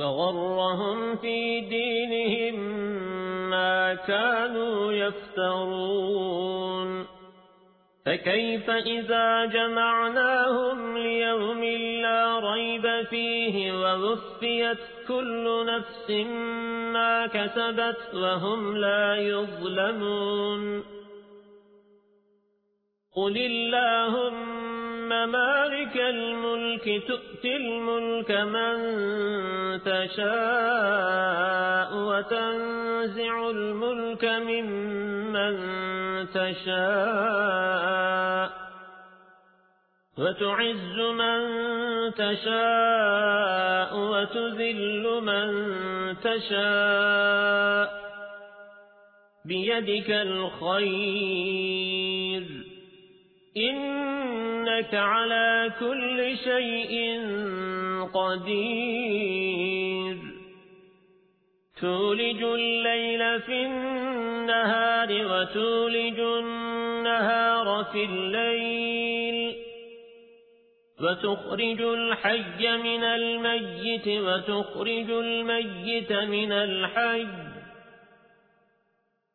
وغرهم في دينهم ما كانوا يفترون. فكيف إذا جمعناهم ليوم لا ريب فيه ووفيت كل نفس ما كسبت وهم لا يظلمون. قل اللهم مالك الملك تؤتي الملك من تشاء وتنزع الملك ممن تشاء. وتعز من تشاء وتذل من تشاء. بيدك الخير. إنك على كل شيء قدير. تولج الليل في النهار وتولج النهار في الليل. وتخرج الحي من الميت وتخرج الميت من الحي.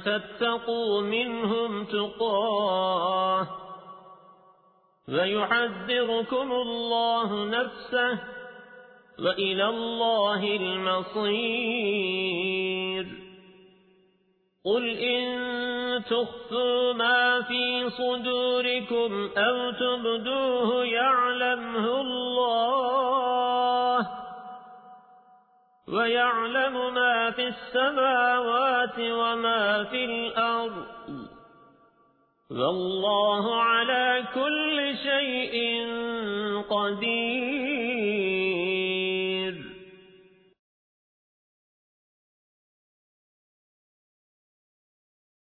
تتقوا منهم تقاه ويحذركم الله نفسه وإلى الله المصير. قل إن تخفوا ما في صدوركم أو تبدوه يعلمه الله ويعلم ما في السماوات وما في الأرض. والله على كل شيء قدير.